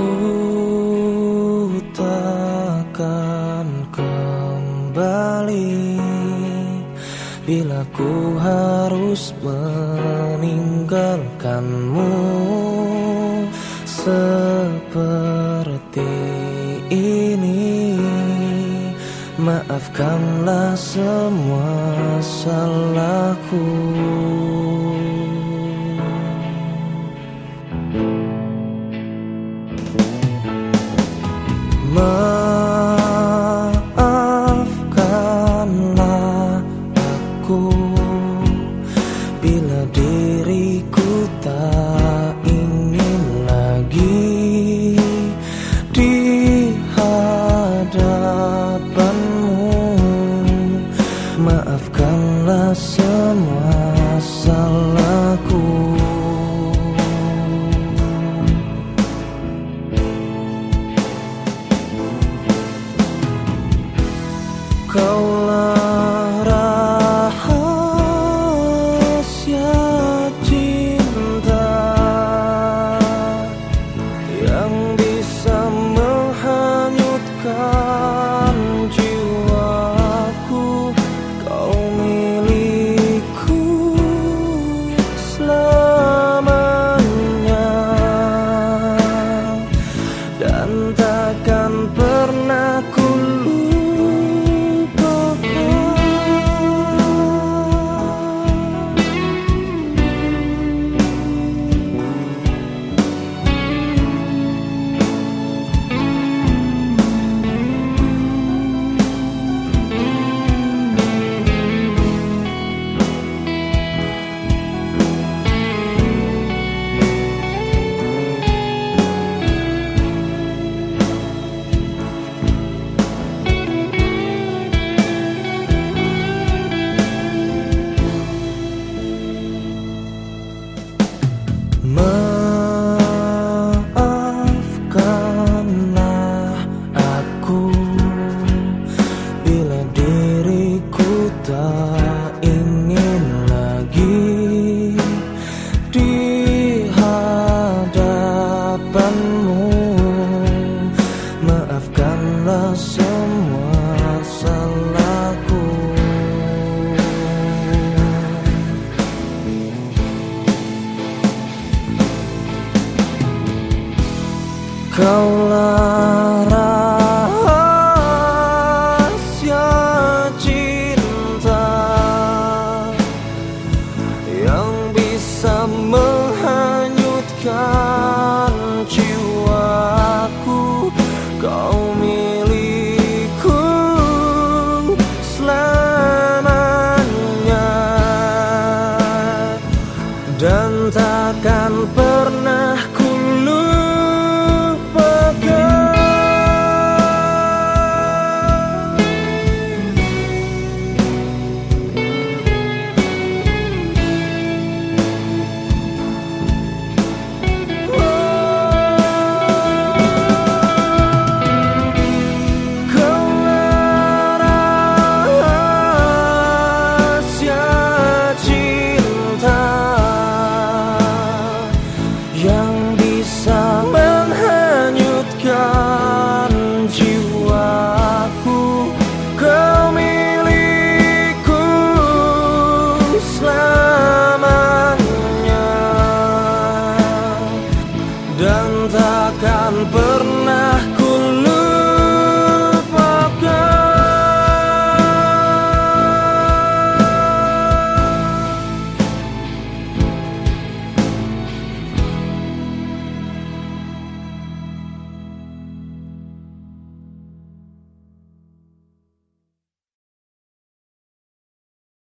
Ku takkan kembali Bila ku harus meninggalkanmu. Seperti ini Maafkanlah semua salahku. masalahku. Kau Mãe cão.